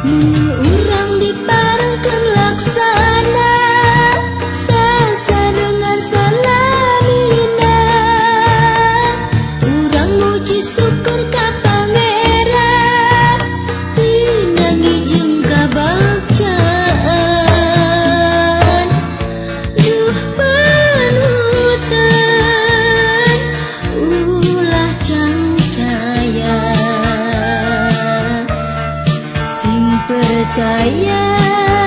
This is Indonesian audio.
Mengurang di parangkan laksa percaya